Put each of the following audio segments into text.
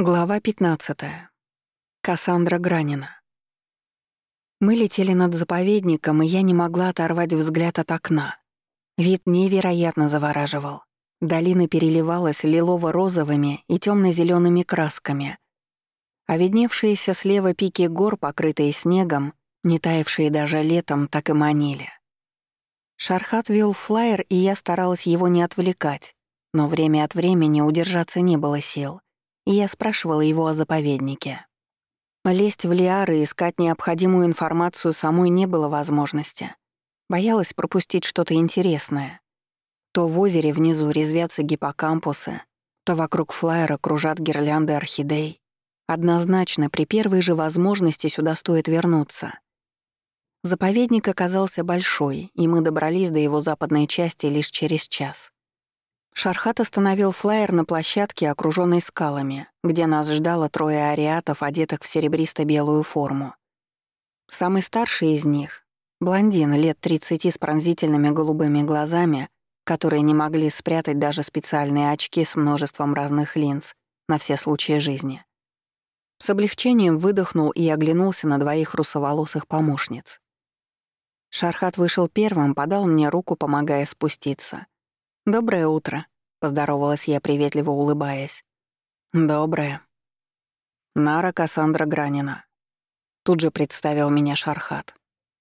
Глава 15. Кассандра Гранина. Мы летели над заповедником, и я не могла оторвать взгляд от окна. Вид невероятно завораживал. Долина переливалась лилово-розовыми и темно зелеными красками, а видневшиеся слева пики гор, покрытые снегом, не таявшие даже летом, так и манили. Шархат вел флайер, и я старалась его не отвлекать, но время от времени удержаться не было сил — я спрашивала его о заповеднике. Лезть в Лиары и искать необходимую информацию самой не было возможности. Боялась пропустить что-то интересное. То в озере внизу резвятся гиппокампусы, то вокруг флайера кружат гирлянды орхидей. Однозначно, при первой же возможности сюда стоит вернуться. Заповедник оказался большой, и мы добрались до его западной части лишь через час. Шархат остановил флайер на площадке, окружённой скалами, где нас ждало трое ариатов, одетых в серебристо-белую форму. Самый старший из них — блондин лет 30 с пронзительными голубыми глазами, которые не могли спрятать даже специальные очки с множеством разных линз на все случаи жизни. С облегчением выдохнул и оглянулся на двоих русоволосых помощниц. Шархат вышел первым, подал мне руку, помогая спуститься — «Доброе утро», — поздоровалась я, приветливо улыбаясь. «Доброе». Нара Кассандра Гранина. Тут же представил меня Шархат.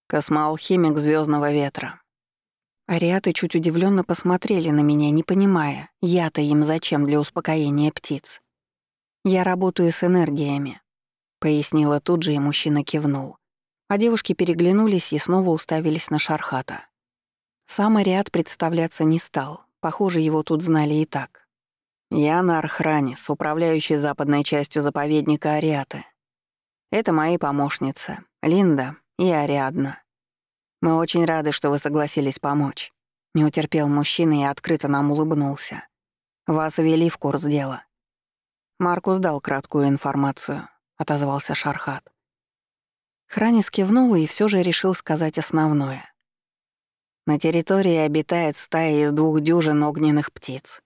Космоалхимик звездного ветра. Ариаты чуть удивленно посмотрели на меня, не понимая, я-то им зачем для успокоения птиц. «Я работаю с энергиями», — пояснила тут же, и мужчина кивнул. А девушки переглянулись и снова уставились на Шархата. Сам Ариат представляться не стал, Похоже, его тут знали и так. Я на Архранис, управляющий западной частью заповедника Ариаты. Это мои помощницы, Линда и Ариадна. Мы очень рады, что вы согласились помочь. Не утерпел мужчина и открыто нам улыбнулся. Вас ввели в курс дела. Маркус дал краткую информацию, отозвался Шархат. Хранис кивнул и все же решил сказать основное. На территории обитает стая из двух дюжин огненных птиц.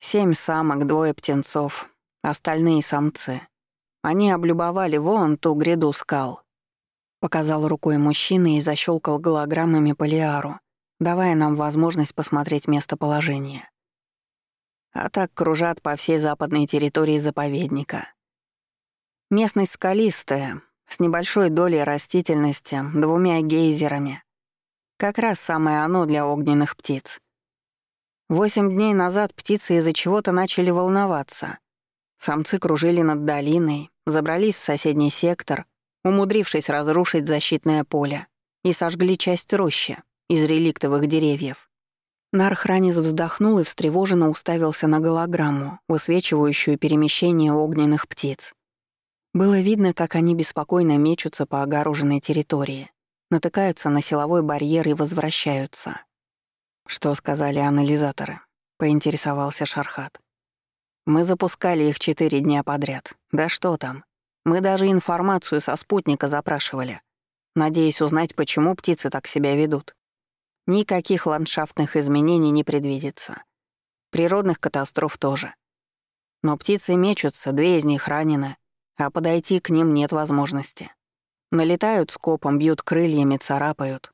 Семь самок, двое птенцов, остальные самцы. Они облюбовали вон ту гряду скал. Показал рукой мужчина и защелкал голограммами по Лиару, давая нам возможность посмотреть местоположение. А так кружат по всей западной территории заповедника. Местность скалистая, с небольшой долей растительности, двумя гейзерами, как раз самое оно для огненных птиц. Восемь дней назад птицы из-за чего-то начали волноваться. Самцы кружили над долиной, забрались в соседний сектор, умудрившись разрушить защитное поле, и сожгли часть рощи из реликтовых деревьев. Нархранис вздохнул и встревоженно уставился на голограмму, высвечивающую перемещение огненных птиц. Было видно, как они беспокойно мечутся по огороженной территории натыкаются на силовой барьер и возвращаются. Что сказали анализаторы? Поинтересовался Шархат. Мы запускали их четыре дня подряд. Да что там? Мы даже информацию со спутника запрашивали, надеясь узнать, почему птицы так себя ведут. Никаких ландшафтных изменений не предвидится. Природных катастроф тоже. Но птицы мечутся, две из них ранены, а подойти к ним нет возможности. Налетают скопом, бьют крыльями, царапают.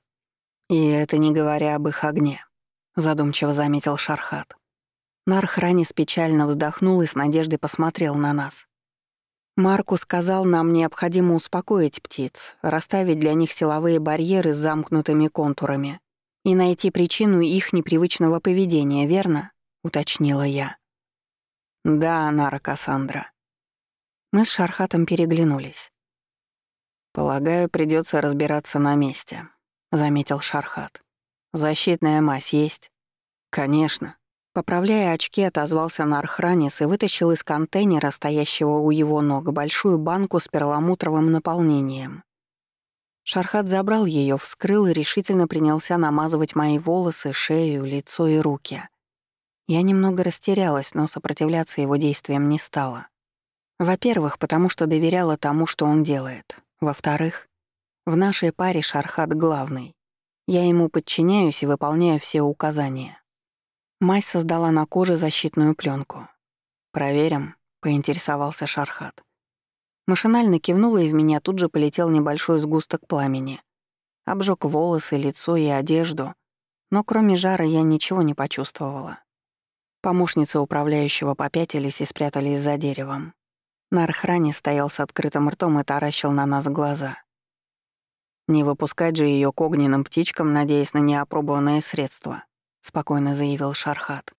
И это не говоря об их огне, задумчиво заметил Шархат. Нархранис печально вздохнул и с надеждой посмотрел на нас. Марку сказал, нам необходимо успокоить птиц, расставить для них силовые барьеры с замкнутыми контурами и найти причину их непривычного поведения, верно? уточнила я. Да, Нара Кассандра. Мы с Шархатом переглянулись. «Полагаю, придется разбираться на месте», — заметил Шархат. «Защитная мазь есть?» «Конечно». Поправляя очки, отозвался Нархранис и вытащил из контейнера, стоящего у его ног, большую банку с перламутровым наполнением. Шархат забрал ее, вскрыл и решительно принялся намазывать мои волосы, шею, лицо и руки. Я немного растерялась, но сопротивляться его действиям не стала. Во-первых, потому что доверяла тому, что он делает. Во-вторых, в нашей паре Шархат главный. Я ему подчиняюсь и выполняю все указания. Мать создала на коже защитную пленку. «Проверим», — поинтересовался Шархат. Машинально кивнула, и в меня тут же полетел небольшой сгусток пламени. Обжег волосы, лицо и одежду, но кроме жара я ничего не почувствовала. Помощницы управляющего попятились и спрятались за деревом. На архране стоял с открытым ртом и таращил на нас глаза. «Не выпускать же ее к огненным птичкам, надеясь на неопробованное средство», — спокойно заявил Шархат.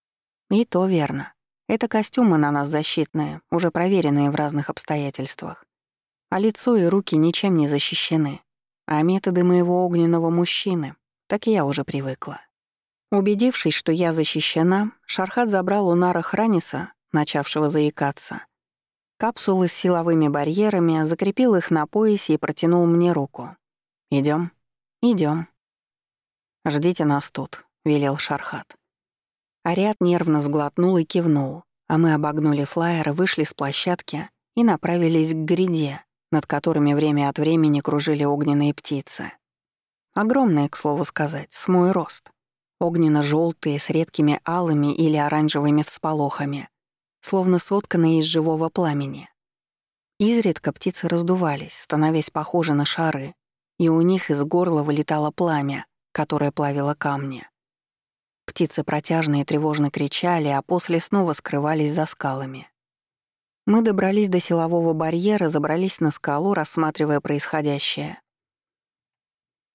«И то верно. Это костюмы на нас защитные, уже проверенные в разных обстоятельствах. А лицо и руки ничем не защищены. А методы моего огненного мужчины, так я уже привыкла. Убедившись, что я защищена, Шархат забрал у Нара Храниса, начавшего заикаться, капсулы с силовыми барьерами, закрепил их на поясе и протянул мне руку. Идем, идем. «Ждите нас тут», — велел Шархат. Ариат нервно сглотнул и кивнул, а мы обогнули флайер, вышли с площадки и направились к гряде, над которыми время от времени кружили огненные птицы. Огромные, к слову сказать, с мой рост. огненно желтые с редкими алыми или оранжевыми всполохами, словно сотканные из живого пламени. Изредка птицы раздувались, становясь похожи на шары, и у них из горла вылетало пламя, которое плавило камни. Птицы протяжно и тревожно кричали, а после снова скрывались за скалами. Мы добрались до силового барьера, забрались на скалу, рассматривая происходящее.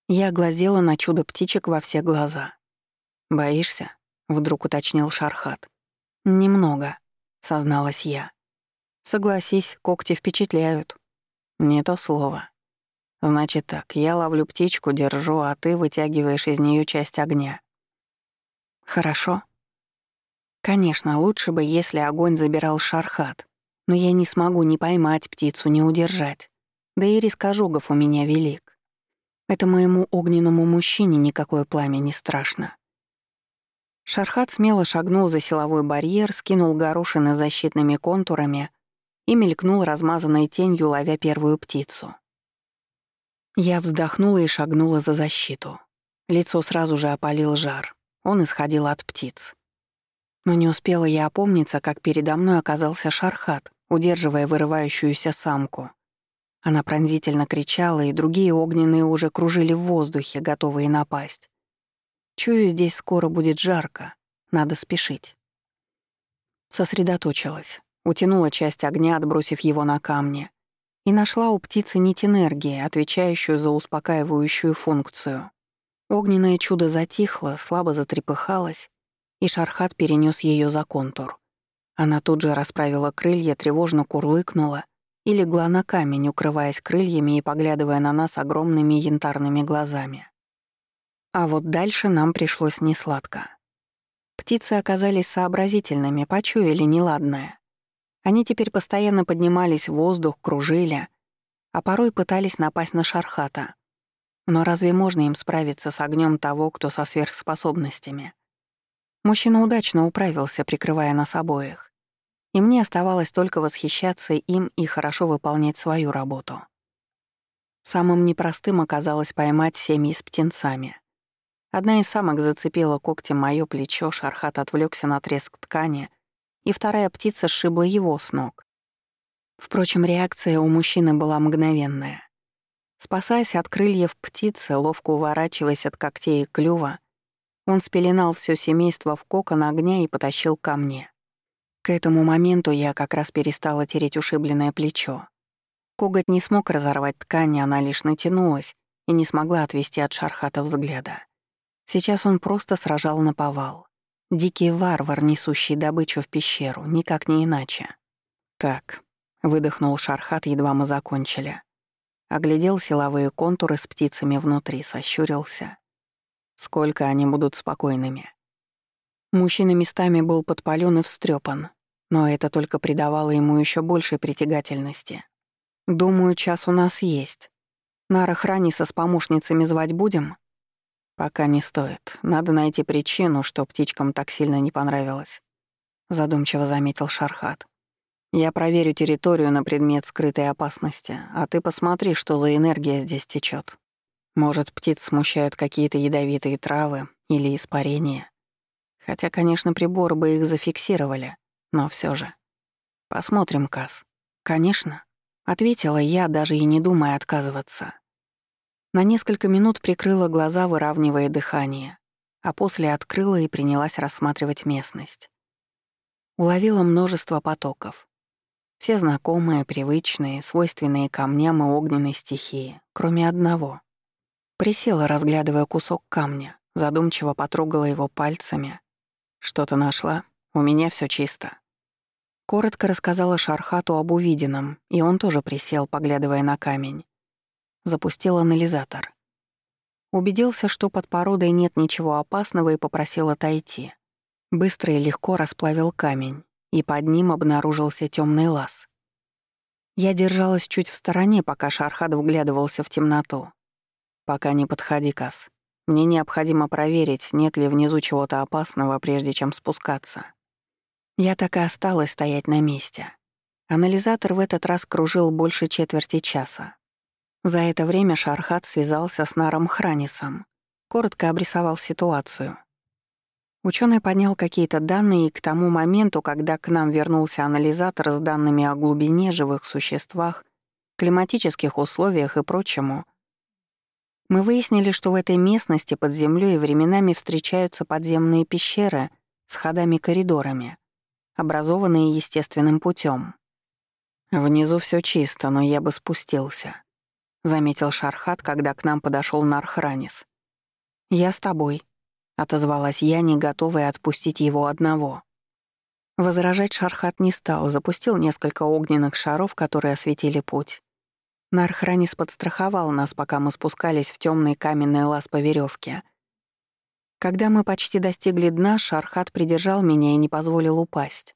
Я глазела на чудо птичек во все глаза. «Боишься?» — вдруг уточнил Шархат. «Немного», — созналась я. «Согласись, когти впечатляют». «Не то слово. Значит так, я ловлю птичку, держу, а ты вытягиваешь из нее часть огня. Хорошо. Конечно, лучше бы, если огонь забирал Шархат, но я не смогу ни поймать птицу, ни удержать. Да и риск ожогов у меня велик. Это моему огненному мужчине никакое пламя не страшно. Шархат смело шагнул за силовой барьер, скинул горошины защитными контурами и мелькнул размазанной тенью, ловя первую птицу. Я вздохнула и шагнула за защиту. Лицо сразу же опалил жар. Он исходил от птиц. Но не успела я опомниться, как передо мной оказался Шархат, удерживая вырывающуюся самку. Она пронзительно кричала, и другие огненные уже кружили в воздухе, готовые напасть. Чую, здесь скоро будет жарко. Надо спешить. Сосредоточилась. Утянула часть огня, отбросив его на камни. И нашла у птицы нить энергии, отвечающую за успокаивающую функцию. Огненное чудо затихло, слабо затрепыхалось, и Шархат перенес ее за контур. Она тут же расправила крылья, тревожно курлыкнула и легла на камень, укрываясь крыльями и поглядывая на нас огромными янтарными глазами. А вот дальше нам пришлось несладко. Птицы оказались сообразительными, почуяли неладное. Они теперь постоянно поднимались в воздух, кружили, а порой пытались напасть на Шархата — но разве можно им справиться с огнем того, кто со сверхспособностями? Мужчина удачно управился, прикрывая нас обоих. И мне оставалось только восхищаться им и хорошо выполнять свою работу. Самым непростым оказалось поймать семьи с птенцами. Одна из самок зацепила когтем моё плечо, Шархат отвлекся на треск ткани, и вторая птица сшибла его с ног. Впрочем, реакция у мужчины была мгновенная. Спасаясь от крыльев птицы, ловко уворачиваясь от когтей и клюва, он спеленал все семейство в кокон огня и потащил ко мне. К этому моменту я как раз перестала тереть ушибленное плечо. Коготь не смог разорвать ткань, она лишь натянулась и не смогла отвести от Шархата взгляда. Сейчас он просто сражал на повал. Дикий варвар, несущий добычу в пещеру, никак не иначе. «Так», — выдохнул Шархат, едва мы закончили. Оглядел силовые контуры с птицами внутри, сощурился. Сколько они будут спокойными. Мужчина местами был подпалён и встрепан, но это только придавало ему еще большей притягательности. «Думаю, час у нас есть. Нара Храниса с помощницами звать будем?» «Пока не стоит. Надо найти причину, что птичкам так сильно не понравилось», — задумчиво заметил Шархат. Я проверю территорию на предмет скрытой опасности, а ты посмотри, что за энергия здесь течет. Может, птиц смущают какие-то ядовитые травы или испарения. Хотя, конечно, приборы бы их зафиксировали, но все же. Посмотрим, Кас. Конечно, ответила я, даже и не думая отказываться. На несколько минут прикрыла глаза, выравнивая дыхание, а после открыла и принялась рассматривать местность. Уловила множество потоков. Все знакомые, привычные, свойственные камням и огненной стихии, кроме одного. Присела, разглядывая кусок камня, задумчиво потрогала его пальцами. Что-то нашла? У меня все чисто. Коротко рассказала Шархату об увиденном, и он тоже присел, поглядывая на камень. Запустил анализатор. Убедился, что под породой нет ничего опасного и попросил отойти. Быстро и легко расплавил камень, и под ним обнаружился темный лаз. Я держалась чуть в стороне, пока Шархат вглядывался в темноту. «Пока не подходи, Кас. Мне необходимо проверить, нет ли внизу чего-то опасного, прежде чем спускаться». Я так и осталась стоять на месте. Анализатор в этот раз кружил больше четверти часа. За это время Шархат связался с Наром Хранисом, коротко обрисовал ситуацию — Ученый поднял какие-то данные, и к тому моменту, когда к нам вернулся анализатор с данными о глубине живых существах, климатических условиях и прочему, мы выяснили, что в этой местности под землей временами встречаются подземные пещеры с ходами-коридорами, образованные естественным путем. «Внизу все чисто, но я бы спустился», — заметил Шархат, когда к нам подошел Нархранис. «Я с тобой», отозвалась я, не готовая отпустить его одного. Возражать Шархат не стал, запустил несколько огненных шаров, которые осветили путь. Нархранис подстраховал нас, пока мы спускались в темный каменный лаз по веревке. Когда мы почти достигли дна, Шархат придержал меня и не позволил упасть.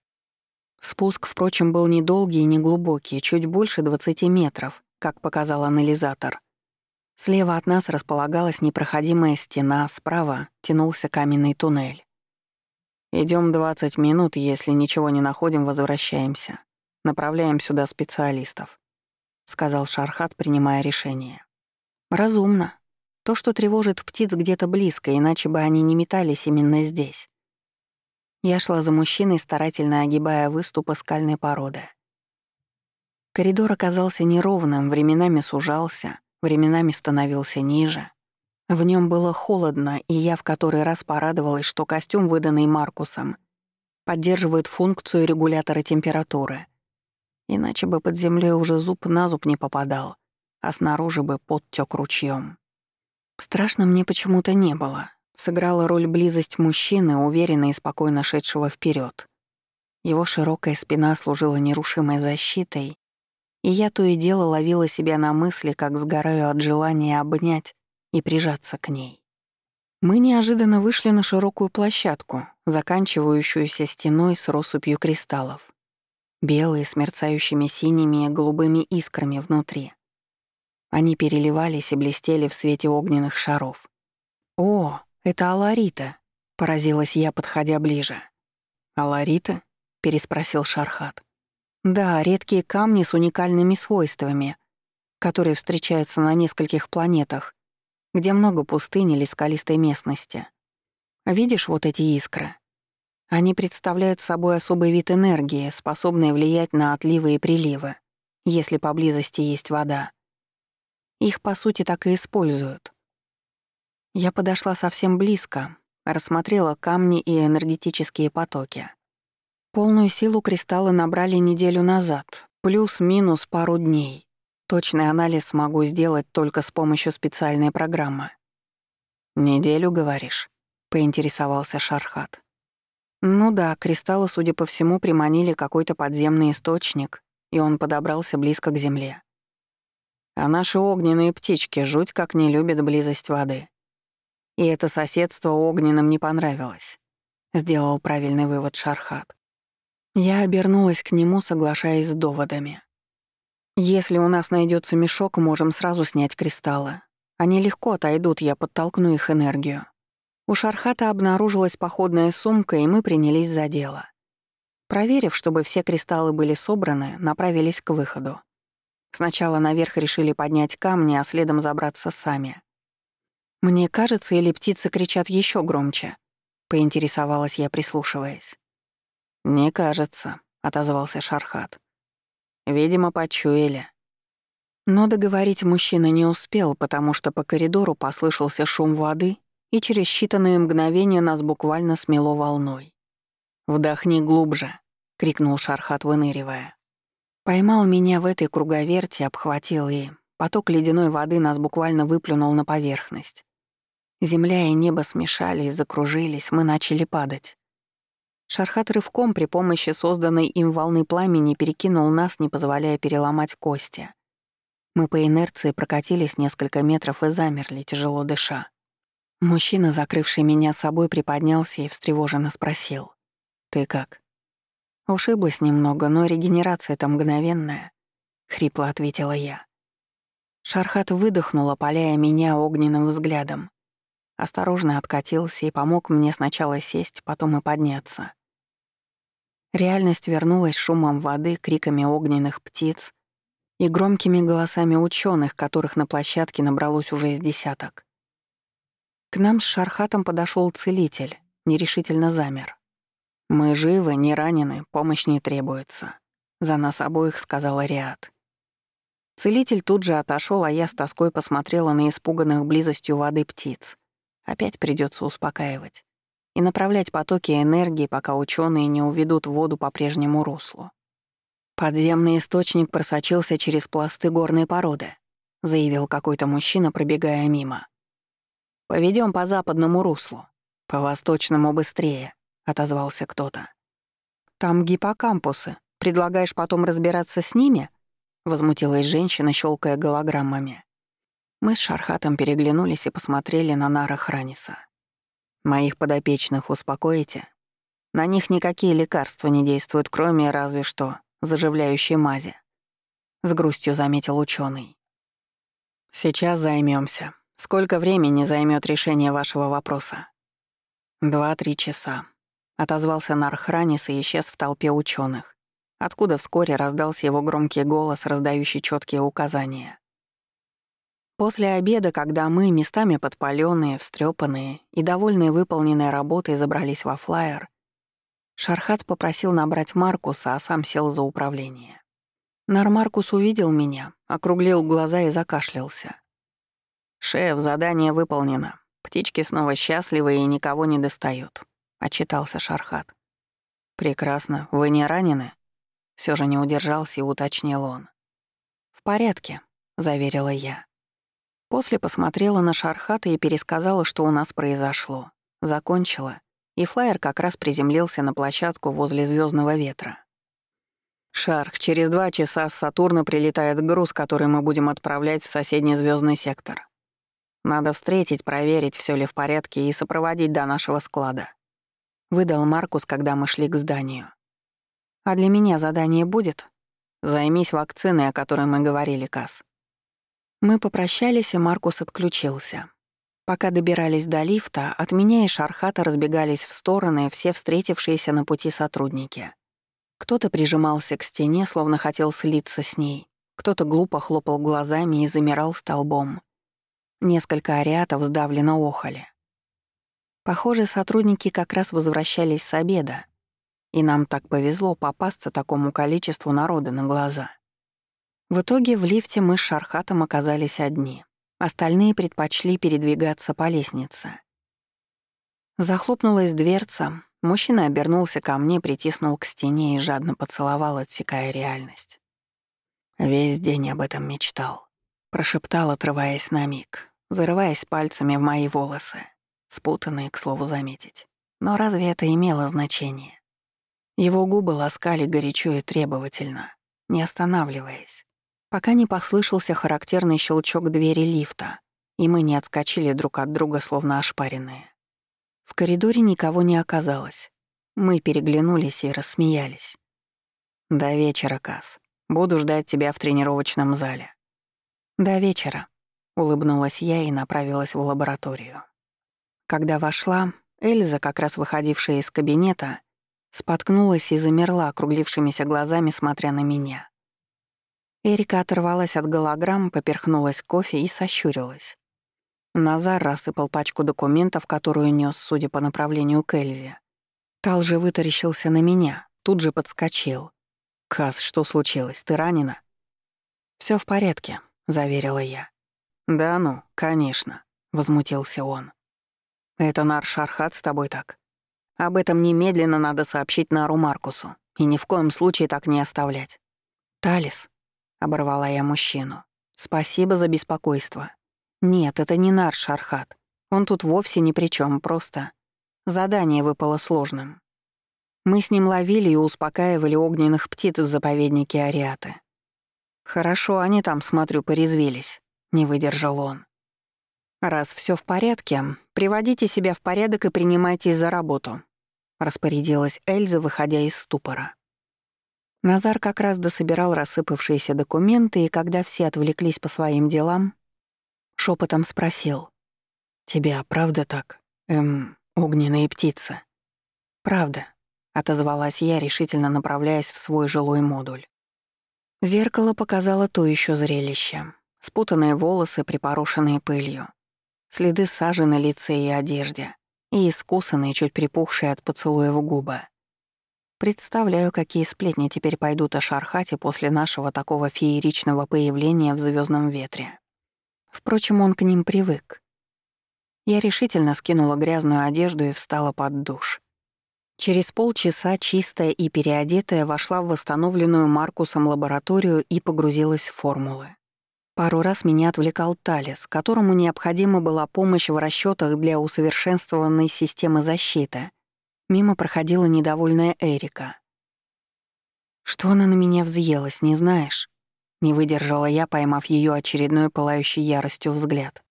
Спуск, впрочем, был недолгий и неглубокий, чуть больше 20 метров, как показал анализатор — Слева от нас располагалась непроходимая стена, справа тянулся каменный туннель. Идем 20 минут, если ничего не находим, возвращаемся. Направляем сюда специалистов», — сказал Шархат, принимая решение. «Разумно. То, что тревожит птиц где-то близко, иначе бы они не метались именно здесь». Я шла за мужчиной, старательно огибая выступы скальной породы. Коридор оказался неровным, временами сужался — временами становился ниже. В нем было холодно, и я в который раз порадовалась, что костюм, выданный Маркусом, поддерживает функцию регулятора температуры. Иначе бы под землей уже зуб на зуб не попадал, а снаружи бы подтёк ручьем. Страшно мне почему-то не было. Сыграла роль близость мужчины, уверенно и спокойно шедшего вперед. Его широкая спина служила нерушимой защитой, и я то и дело ловила себя на мысли, как сгораю от желания обнять и прижаться к ней. Мы неожиданно вышли на широкую площадку, заканчивающуюся стеной с россыпью кристаллов. Белые с мерцающими синими и голубыми искрами внутри. Они переливались и блестели в свете огненных шаров. «О, это Аларита!» — поразилась я, подходя ближе. «Аларита?» — переспросил Шархат. Да, редкие камни с уникальными свойствами, которые встречаются на нескольких планетах, где много пустынь или скалистой местности. Видишь вот эти искры? Они представляют собой особый вид энергии, способный влиять на отливы и приливы, если поблизости есть вода. Их, по сути, так и используют. Я подошла совсем близко, рассмотрела камни и энергетические потоки. Полную силу кристаллы набрали неделю назад, плюс-минус пару дней. Точный анализ смогу сделать только с помощью специальной программы. «Неделю, говоришь?» — поинтересовался Шархат. Ну да, кристаллы, судя по всему, приманили какой-то подземный источник, и он подобрался близко к земле. А наши огненные птички жуть как не любят близость воды. И это соседство огненным не понравилось. Сделал правильный вывод Шархат. Я обернулась к нему, соглашаясь с доводами. «Если у нас найдется мешок, можем сразу снять кристаллы. Они легко отойдут, я подтолкну их энергию». У Шархата обнаружилась походная сумка, и мы принялись за дело. Проверив, чтобы все кристаллы были собраны, направились к выходу. Сначала наверх решили поднять камни, а следом забраться сами. «Мне кажется, или птицы кричат еще громче?» — поинтересовалась я, прислушиваясь. «Не кажется», — отозвался Шархат. «Видимо, почуяли». Но договорить мужчина не успел, потому что по коридору послышался шум воды, и через считанные мгновения нас буквально смело волной. «Вдохни глубже», — крикнул Шархат, выныривая. Поймал меня в этой круговерти, обхватил и... Поток ледяной воды нас буквально выплюнул на поверхность. Земля и небо смешались, закружились, мы начали падать. Шархат рывком при помощи созданной им волны пламени перекинул нас, не позволяя переломать кости. Мы по инерции прокатились несколько метров и замерли, тяжело дыша. Мужчина, закрывший меня собой, приподнялся и встревоженно спросил. «Ты как?» «Ушиблась немного, но регенерация-то мгновенная», — хрипло ответила я. Шархат выдохнул, опаляя меня огненным взглядом. Осторожно откатился и помог мне сначала сесть, потом и подняться. Реальность вернулась шумом воды, криками огненных птиц и громкими голосами ученых, которых на площадке набралось уже из десяток. К нам с Шархатом подошел целитель, нерешительно замер. «Мы живы, не ранены, помощь не требуется», — за нас обоих сказал Ариат. Целитель тут же отошел, а я с тоской посмотрела на испуганных близостью воды птиц. Опять придется успокаивать и направлять потоки энергии, пока ученые не уведут воду по прежнему руслу. «Подземный источник просочился через пласты горной породы», — заявил какой-то мужчина, пробегая мимо. Поведем по западному руслу. По восточному быстрее», — отозвался кто-то. «Там гиппокампусы. Предлагаешь потом разбираться с ними?» — возмутилась женщина, щелкая голограммами. Мы с Шархатом переглянулись и посмотрели на Нара Храниса. «Моих подопечных успокоите? На них никакие лекарства не действуют, кроме разве что заживляющей мази. С грустью заметил ученый. Сейчас займемся. Сколько времени займет решение вашего вопроса? Два-три часа. Отозвался Нархранис и исчез в толпе ученых, откуда вскоре раздался его громкий голос, раздающий четкие указания. После обеда, когда мы, местами подпаленные, встрепанные и довольные выполненной работой, забрались во флайер, Шархат попросил набрать Маркуса, а сам сел за управление. Нармаркус увидел меня, округлил глаза и закашлялся. «Шеф, задание выполнено. Птички снова счастливы и никого не достают», — отчитался Шархат. «Прекрасно. Вы не ранены?» Все же не удержался и уточнил он. «В порядке», — заверила я. После посмотрела на Шархата и пересказала, что у нас произошло. Закончила и флайер как раз приземлился на площадку возле звездного ветра. «Шарх, через два часа с Сатурна прилетает груз, который мы будем отправлять в соседний звездный сектор. Надо встретить, проверить, все ли в порядке и сопроводить до нашего склада», — выдал Маркус, когда мы шли к зданию. «А для меня задание будет?» «Займись вакциной, о которой мы говорили, Кас. Мы попрощались, и Маркус отключился. Пока добирались до лифта, от меня и Шархата разбегались в стороны все встретившиеся на пути сотрудники. Кто-то прижимался к стене, словно хотел слиться с ней, кто-то глупо хлопал глазами и замирал столбом. Несколько ариатов сдавленно охали. Похоже, сотрудники как раз возвращались с обеда, и нам так повезло попасться такому количеству народа на глаза. В итоге в лифте мы с Шархатом оказались одни — Остальные предпочли передвигаться по лестнице. Захлопнулась дверца, мужчина обернулся ко мне, притиснул к стене и жадно поцеловал, отсекая реальность. Весь день об этом мечтал. Прошептал, отрываясь на миг, зарываясь пальцами в мои волосы, спутанные, к слову заметить. Но разве это имело значение? Его губы ласкали горячо и требовательно, не останавливаясь пока не послышался характерный щелчок двери лифта, и мы не отскочили друг от друга, словно ошпаренные. В коридоре никого не оказалось. Мы переглянулись и рассмеялись. «До вечера, Кас. Буду ждать тебя в тренировочном зале». «До вечера», — улыбнулась я и направилась в лабораторию. Когда вошла, Эльза, как раз выходившая из кабинета, споткнулась и замерла округлившимися глазами, смотря на меня. Эрика оторвалась от голограмм, поперхнулась кофе и сощурилась. Назар рассыпал пачку документов, которую нес, судя по направлению к Эльзе. Тал же вытаращился на меня, тут же подскочил. «Кас, что случилось? Ты ранена?» Все в порядке», — заверила я. «Да ну, конечно», — возмутился он. «Это Нар Шархат с тобой так? Об этом немедленно надо сообщить Нару Маркусу и ни в коем случае так не оставлять». «Талис», — оборвала я мужчину, — «спасибо за беспокойство. Нет, это не Нар Шархат. Он тут вовсе ни при чем, просто задание выпало сложным. Мы с ним ловили и успокаивали огненных птиц в заповеднике Ариаты. Хорошо, они там, смотрю, порезвились, не выдержал он. Раз все в порядке, приводите себя в порядок и принимайтесь за работу, распорядилась Эльза, выходя из ступора. Назар как раз дособирал рассыпавшиеся документы, и когда все отвлеклись по своим делам, шепотом спросил. «Тебя правда так? Эм, огненные птицы?» «Правда», — отозвалась я, решительно направляясь в свой жилой модуль. Зеркало показало то еще зрелище. Спутанные волосы, припорошенные пылью. Следы сажи на лице и одежде. И искусанные, чуть припухшие от поцелуя в губы. Представляю, какие сплетни теперь пойдут о Шархате после нашего такого фееричного появления в звездном ветре. Впрочем, он к ним привык. Я решительно скинула грязную одежду и встала под душ. Через полчаса чистая и переодетая вошла в восстановленную Маркусом лабораторию и погрузилась в формулы. Пару раз меня отвлекал Талис, которому необходима была помощь в расчетах для усовершенствованной системы защиты. Мимо проходила недовольная Эрика. «Что она на меня взъелась, не знаешь?» Не выдержала я, поймав ее очередной пылающей яростью взгляд.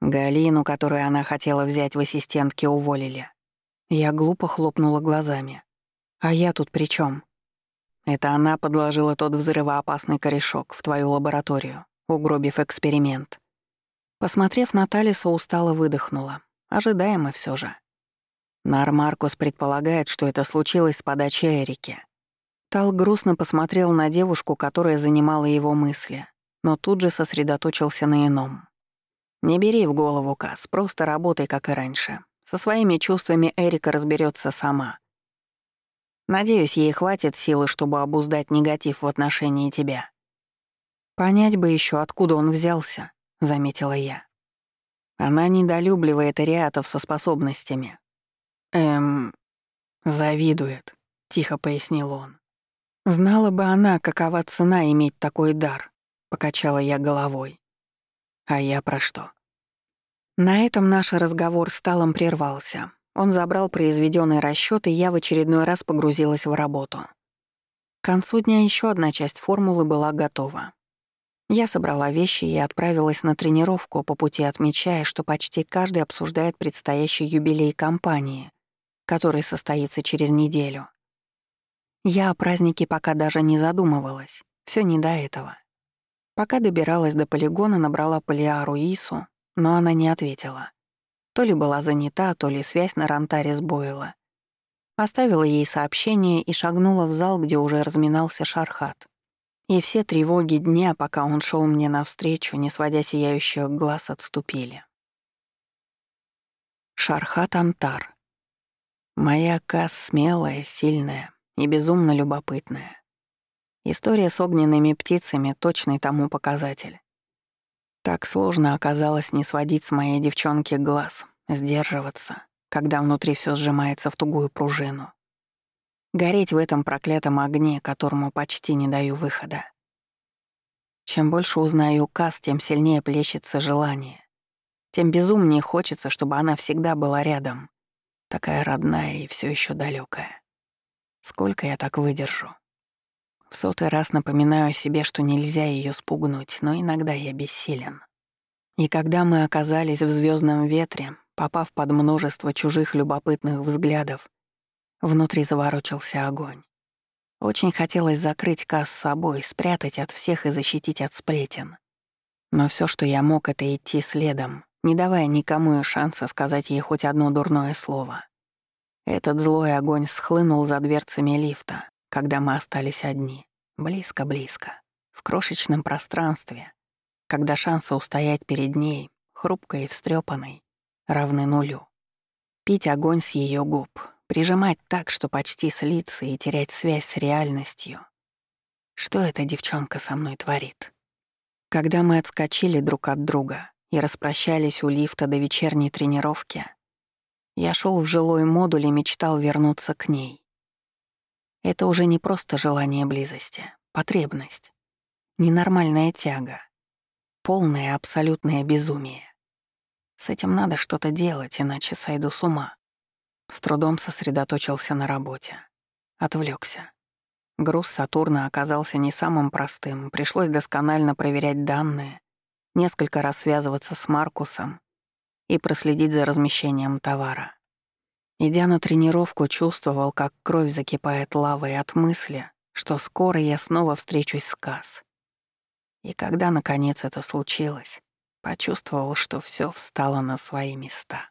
Галину, которую она хотела взять в ассистентке, уволили. Я глупо хлопнула глазами. «А я тут при чем? Это она подложила тот взрывоопасный корешок в твою лабораторию, угробив эксперимент. Посмотрев на Талиса, устало выдохнула. Ожидаемо все же. Нар Маркус предполагает, что это случилось с подачи Эрики. Тал грустно посмотрел на девушку, которая занимала его мысли, но тут же сосредоточился на ином. «Не бери в голову, Кас, просто работай, как и раньше. Со своими чувствами Эрика разберется сама. Надеюсь, ей хватит силы, чтобы обуздать негатив в отношении тебя. Понять бы еще, откуда он взялся, заметила я. Она недолюбливает ариатов со способностями. Эм, завидует, тихо пояснил он. Знала бы она, какова цена иметь такой дар, покачала я головой. А я про что? На этом наш разговор с Талом прервался. Он забрал произведенный расчет, и я в очередной раз погрузилась в работу. К концу дня еще одна часть формулы была готова. Я собрала вещи и отправилась на тренировку, по пути отмечая, что почти каждый обсуждает предстоящий юбилей компании, который состоится через неделю. Я о празднике пока даже не задумывалась, все не до этого. Пока добиралась до полигона, набрала Полиару Ису, но она не ответила. То ли была занята, то ли связь на Рантаре сбоила. Оставила ей сообщение и шагнула в зал, где уже разминался Шархат. И все тревоги дня, пока он шел мне навстречу, не сводя сияющих глаз, отступили. Шархат Антар. Моя Кас смелая, сильная и безумно любопытная. История с огненными птицами — точный тому показатель. Так сложно оказалось не сводить с моей девчонки глаз, сдерживаться, когда внутри все сжимается в тугую пружину. Гореть в этом проклятом огне, которому почти не даю выхода. Чем больше узнаю Кас, тем сильнее плещется желание. Тем безумнее хочется, чтобы она всегда была рядом. Такая родная и все еще далекая. Сколько я так выдержу? В сотый раз напоминаю себе, что нельзя ее спугнуть, но иногда я бессилен. И когда мы оказались в звездном ветре, попав под множество чужих любопытных взглядов, внутри заворочился огонь. Очень хотелось закрыть Касс с собой, спрятать от всех и защитить от сплетен. Но все, что я мог, это идти следом, не давая никому и шанса сказать ей хоть одно дурное слово. Этот злой огонь схлынул за дверцами лифта, когда мы остались одни, близко-близко, в крошечном пространстве, когда шансы устоять перед ней, хрупкой и встрепанной, равны нулю. Пить огонь с ее губ, Прижимать так, что почти слиться и терять связь с реальностью. Что эта девчонка со мной творит? Когда мы отскочили друг от друга и распрощались у лифта до вечерней тренировки, я шел в жилой модуль и мечтал вернуться к ней. Это уже не просто желание близости, потребность, ненормальная тяга, полное абсолютное безумие. С этим надо что-то делать, иначе сойду с ума. С трудом сосредоточился на работе. Отвлекся. Груз Сатурна оказался не самым простым, пришлось досконально проверять данные, несколько раз связываться с Маркусом и проследить за размещением товара. Идя на тренировку, чувствовал, как кровь закипает лавой от мысли, что скоро я снова встречусь с Касс. И когда, наконец, это случилось, почувствовал, что все встало на свои места.